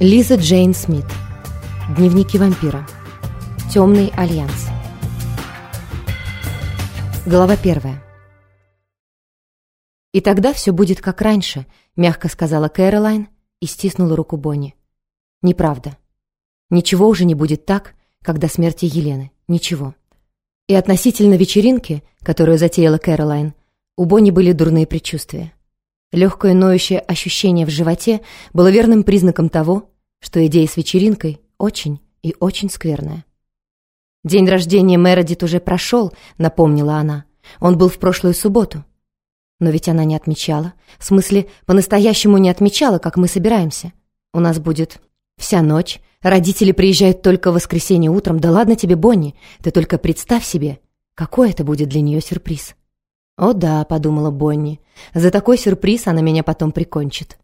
Лиза Джейн Смит. Дневники вампира. Темный альянс. Глава первая. «И тогда все будет как раньше», — мягко сказала Кэролайн и стиснула руку Бонни. «Неправда. Ничего уже не будет так, до смерти Елены. Ничего». И относительно вечеринки, которую затеяла Кэролайн, у Бонни были дурные предчувствия. Легкое ноющее ощущение в животе было верным признаком того, что идея с вечеринкой очень и очень скверная. «День рождения Мередит уже прошел», — напомнила она. «Он был в прошлую субботу». Но ведь она не отмечала. В смысле, по-настоящему не отмечала, как мы собираемся. У нас будет вся ночь. Родители приезжают только в воскресенье утром. Да ладно тебе, Бонни, ты только представь себе, какой это будет для нее сюрприз. «О да», — подумала Бонни, — «за такой сюрприз она меня потом прикончит».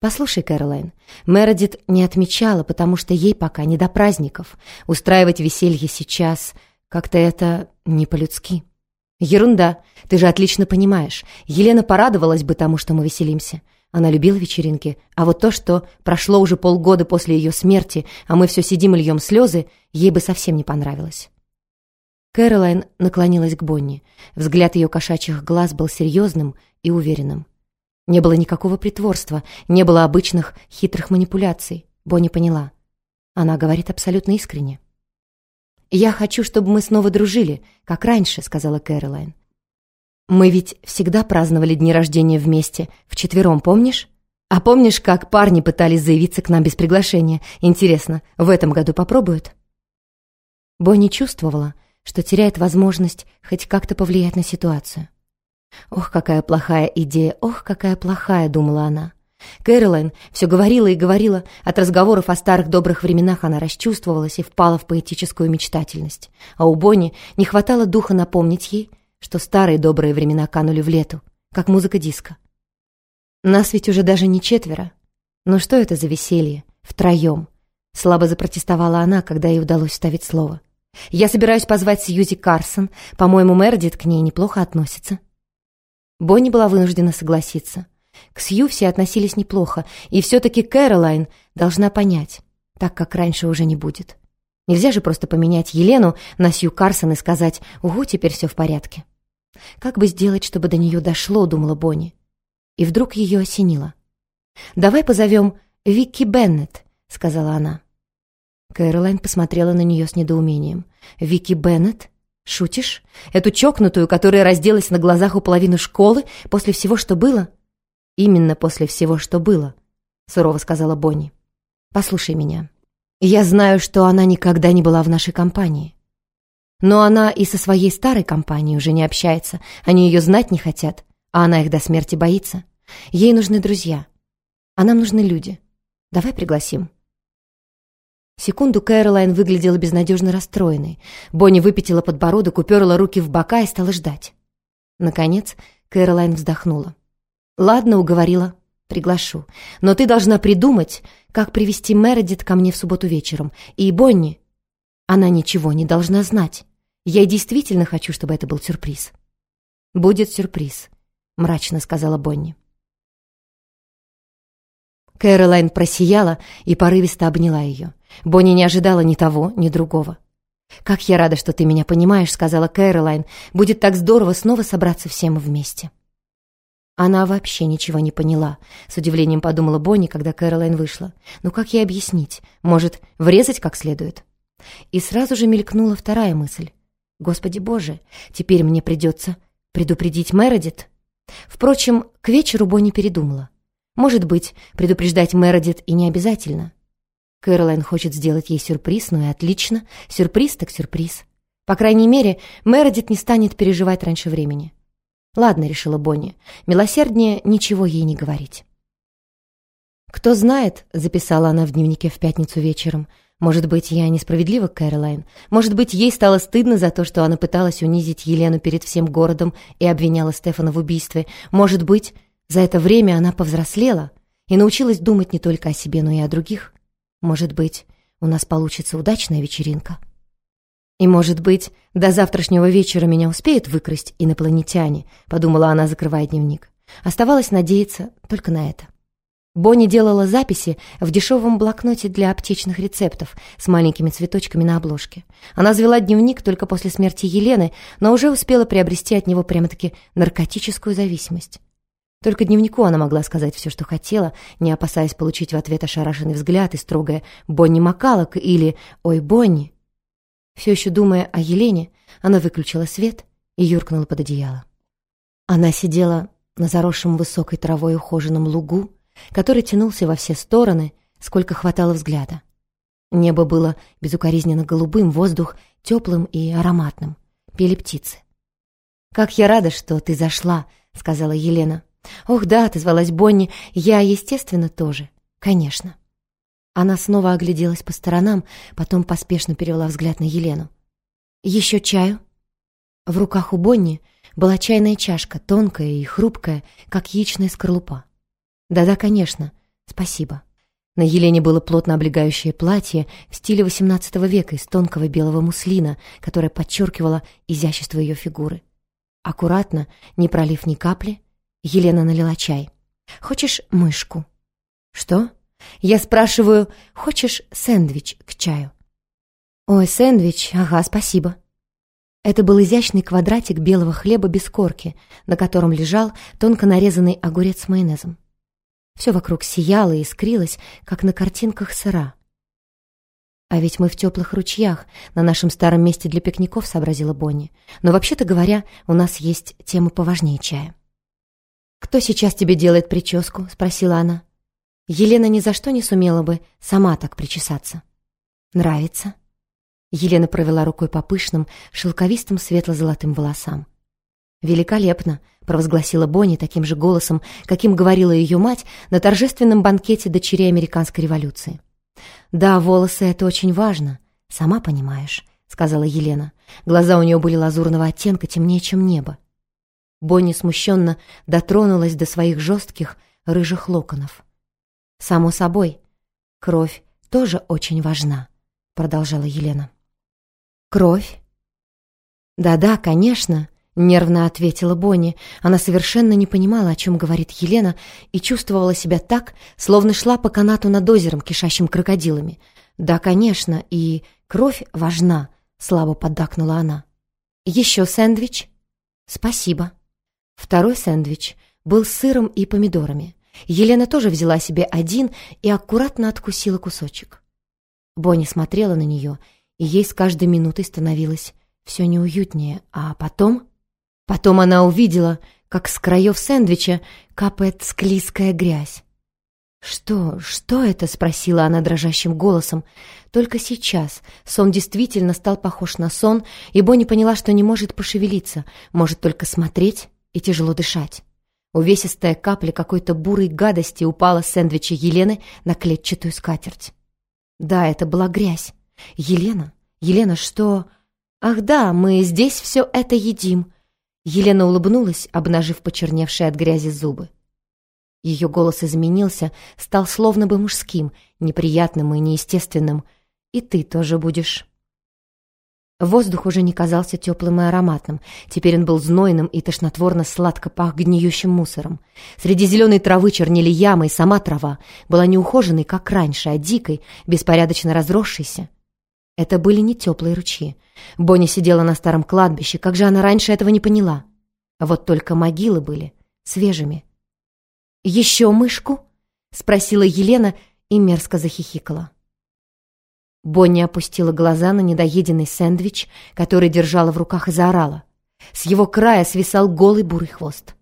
«Послушай, Кэролайн, Мередит не отмечала, потому что ей пока не до праздников. Устраивать веселье сейчас как-то это не по-людски». «Ерунда, ты же отлично понимаешь. Елена порадовалась бы тому, что мы веселимся. Она любила вечеринки, а вот то, что прошло уже полгода после ее смерти, а мы все сидим и льем слезы, ей бы совсем не понравилось». Кэролайн наклонилась к Бонни. Взгляд ее кошачьих глаз был серьезным и уверенным. Не было никакого притворства, не было обычных хитрых манипуляций. Бонни поняла. Она говорит абсолютно искренне. «Я хочу, чтобы мы снова дружили, как раньше», — сказала Кэролайн. «Мы ведь всегда праздновали дни рождения вместе, вчетвером, помнишь? А помнишь, как парни пытались заявиться к нам без приглашения? Интересно, в этом году попробуют?» Бонни чувствовала, что теряет возможность хоть как-то повлиять на ситуацию. «Ох, какая плохая идея! Ох, какая плохая!» — думала она. Кэролайн все говорила и говорила. От разговоров о старых добрых временах она расчувствовалась и впала в поэтическую мечтательность. А у Бонни не хватало духа напомнить ей, что старые добрые времена канули в лету, как музыка диска. «Нас ведь уже даже не четверо. Но что это за веселье? Втроем!» Слабо запротестовала она, когда ей удалось вставить слово. Я собираюсь позвать Сьюзи Карсон. По-моему, Мередит к ней неплохо относится». Бонни была вынуждена согласиться. К Сью все относились неплохо, и все-таки Кэролайн должна понять, так как раньше уже не будет. Нельзя же просто поменять Елену на Сью Карсон и сказать «Угу, теперь все в порядке». «Как бы сделать, чтобы до нее дошло?» — думала Бонни. И вдруг ее осенило. «Давай позовем Вики Беннет», — сказала она. Кэролайн посмотрела на нее с недоумением. «Вики Беннет? Шутишь? Эту чокнутую, которая разделась на глазах у половины школы после всего, что было?» «Именно после всего, что было», — сурово сказала Бонни. «Послушай меня. Я знаю, что она никогда не была в нашей компании. Но она и со своей старой компанией уже не общается. Они ее знать не хотят, а она их до смерти боится. Ей нужны друзья. А нам нужны люди. Давай пригласим». Секунду Кэролайн выглядела безнадежно расстроенной. Бонни выпятила подбородок, уперла руки в бока и стала ждать. Наконец Кэролайн вздохнула. «Ладно, уговорила. Приглашу. Но ты должна придумать, как привести Мередит ко мне в субботу вечером. И Бонни, она ничего не должна знать. Я действительно хочу, чтобы это был сюрприз». «Будет сюрприз», — мрачно сказала Бонни. Кэролайн просияла и порывисто обняла ее. Бонни не ожидала ни того, ни другого. «Как я рада, что ты меня понимаешь», — сказала Кэролайн. «Будет так здорово снова собраться всем вместе». Она вообще ничего не поняла, с удивлением подумала Бонни, когда Кэролайн вышла. «Ну как ей объяснить? Может, врезать как следует?» И сразу же мелькнула вторая мысль. «Господи боже, теперь мне придется предупредить Мередит?» Впрочем, к вечеру Бонни передумала. Может быть, предупреждать Мередит и не обязательно. Кэролайн хочет сделать ей сюрприз, ну и отлично. Сюрприз так сюрприз. По крайней мере, Мередит не станет переживать раньше времени. «Ладно», — решила Бонни, — «милосерднее ничего ей не говорить». «Кто знает», — записала она в дневнике в пятницу вечером, «может быть, я несправедлива к Кэролайн? Может быть, ей стало стыдно за то, что она пыталась унизить Елену перед всем городом и обвиняла Стефана в убийстве? Может быть, за это время она повзрослела и научилась думать не только о себе, но и о других?» Может быть, у нас получится удачная вечеринка. И, может быть, до завтрашнего вечера меня успеют выкрасть инопланетяне, подумала она, закрывая дневник. Оставалось надеяться только на это. Бонни делала записи в дешевом блокноте для аптечных рецептов с маленькими цветочками на обложке. Она завела дневник только после смерти Елены, но уже успела приобрести от него прямо-таки наркотическую зависимость. Только дневнику она могла сказать все, что хотела, не опасаясь получить в ответ ошарашенный взгляд и строгое «Бонни Макалок» или «Ой, Бонни». Все еще думая о Елене, она выключила свет и юркнула под одеяло. Она сидела на заросшем высокой травой ухоженном лугу, который тянулся во все стороны, сколько хватало взгляда. Небо было безукоризненно голубым, воздух теплым и ароматным. Пели птицы. «Как я рада, что ты зашла», — сказала Елена. «Ох да», — отозвалась Бонни, — «я, естественно, тоже. Конечно». Она снова огляделась по сторонам, потом поспешно перевела взгляд на Елену. «Еще чаю?» В руках у Бонни была чайная чашка, тонкая и хрупкая, как яичная скорлупа. «Да-да, конечно. Спасибо». На Елене было плотно облегающее платье в стиле XVIII века из тонкого белого муслина, которое подчеркивало изящество ее фигуры. Аккуратно, не пролив ни капли, Елена налила чай. «Хочешь мышку?» «Что?» «Я спрашиваю, хочешь сэндвич к чаю?» «Ой, сэндвич, ага, спасибо». Это был изящный квадратик белого хлеба без корки, на котором лежал тонко нарезанный огурец с майонезом. Все вокруг сияло и искрилось, как на картинках сыра. «А ведь мы в теплых ручьях, на нашем старом месте для пикников», — сообразила Бонни. «Но вообще-то говоря, у нас есть темы поважнее чая». «Кто сейчас тебе делает прическу?» — спросила она. Елена ни за что не сумела бы сама так причесаться. «Нравится?» Елена провела рукой по пышным, шелковистым светло-золотым волосам. «Великолепно!» — провозгласила Бонни таким же голосом, каким говорила ее мать на торжественном банкете дочерей американской революции. «Да, волосы — это очень важно, сама понимаешь», — сказала Елена. Глаза у нее были лазурного оттенка, темнее, чем небо. Бонни смущенно дотронулась до своих жестких рыжих локонов. «Само собой, кровь тоже очень важна», — продолжала Елена. «Кровь?» «Да-да, конечно», — нервно ответила Бонни. Она совершенно не понимала, о чем говорит Елена, и чувствовала себя так, словно шла по канату над озером, кишащим крокодилами. «Да, конечно, и кровь важна», — слабо поддакнула она. «Еще сэндвич?» «Спасибо». Второй сэндвич был с сыром и помидорами. Елена тоже взяла себе один и аккуратно откусила кусочек. Бонни смотрела на нее, и ей с каждой минутой становилось все неуютнее, а потом... Потом она увидела, как с краев сэндвича капает склизкая грязь. «Что? Что это?» — спросила она дрожащим голосом. Только сейчас сон действительно стал похож на сон, и Бонни поняла, что не может пошевелиться, может только смотреть и тяжело дышать. Увесистая капля какой-то бурой гадости упала с сэндвича Елены на клетчатую скатерть. Да, это была грязь. Елена? Елена, что... Ах да, мы здесь все это едим. Елена улыбнулась, обнажив почерневшие от грязи зубы. Ее голос изменился, стал словно бы мужским, неприятным и неестественным. И ты тоже будешь Воздух уже не казался теплым и ароматным. Теперь он был знойным и тошнотворно-сладко пах гниющим мусором. Среди зеленой травы чернели ямы, и сама трава была не ухоженной, как раньше, а дикой, беспорядочно разросшейся. Это были не теплые ручьи. Бонни сидела на старом кладбище. Как же она раньше этого не поняла? Вот только могилы были свежими. «Еще мышку?» — спросила Елена и мерзко захихикала. Бонни опустила глаза на недоеденный сэндвич, который держала в руках и заорала. С его края свисал голый бурый хвост.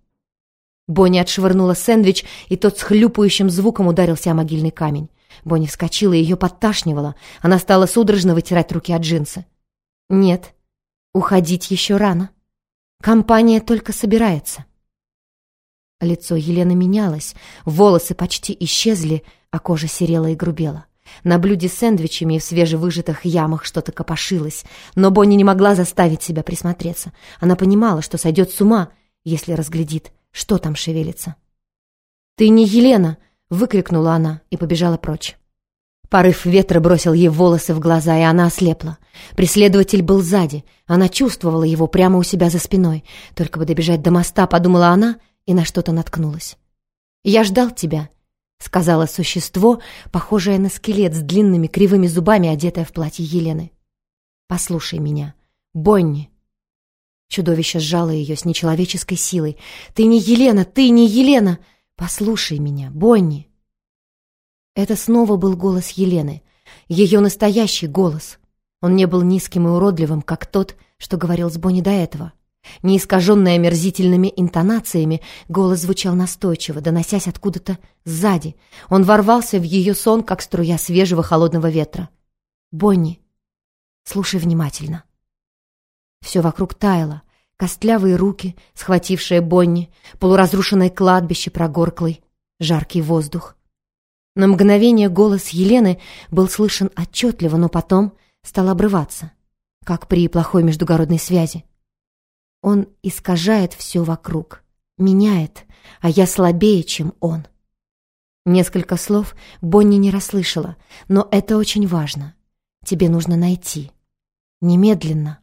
Бонни отшвырнула сэндвич, и тот с хлюпающим звуком ударился о могильный камень. Бонни вскочила и ее подташнивала. Она стала судорожно вытирать руки от джинсы. «Нет, уходить еще рано. Компания только собирается». Лицо Елены менялось, волосы почти исчезли, а кожа серела и грубела. На блюде с сэндвичами и в свежевыжатых ямах что-то копошилось, но Бонни не могла заставить себя присмотреться. Она понимала, что сойдет с ума, если разглядит, что там шевелится. «Ты не Елена!» — выкрикнула она и побежала прочь. Порыв ветра бросил ей волосы в глаза, и она ослепла. Преследователь был сзади. Она чувствовала его прямо у себя за спиной. Только бы добежать до моста, подумала она, и на что-то наткнулась. «Я ждал тебя», — сказала существо, похожее на скелет с длинными кривыми зубами, одетое в платье Елены. «Послушай меня, Бонни!» Чудовище сжало ее с нечеловеческой силой. «Ты не Елена! Ты не Елена! Послушай меня, Бонни!» Это снова был голос Елены, ее настоящий голос. Он не был низким и уродливым, как тот, что говорил с Бонни до этого. Не искаженный омерзительными интонациями, голос звучал настойчиво, доносясь откуда-то сзади. Он ворвался в ее сон, как струя свежего холодного ветра. «Бонни, слушай внимательно». Все вокруг таяло. Костлявые руки, схватившие Бонни, полуразрушенное кладбище, прогорклый, жаркий воздух. На мгновение голос Елены был слышен отчетливо, но потом стал обрываться, как при плохой междугородной связи. Он искажает все вокруг, меняет, а я слабее, чем он. Несколько слов Бонни не расслышала, но это очень важно. Тебе нужно найти. Немедленно.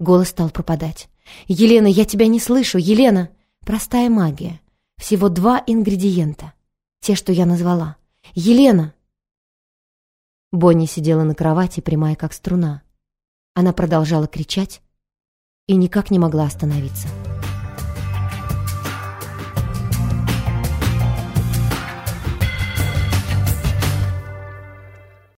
Голос стал пропадать. «Елена, я тебя не слышу! Елена!» Простая магия. Всего два ингредиента. Те, что я назвала. «Елена!» Бонни сидела на кровати, прямая как струна. Она продолжала кричать и никак не могла остановиться.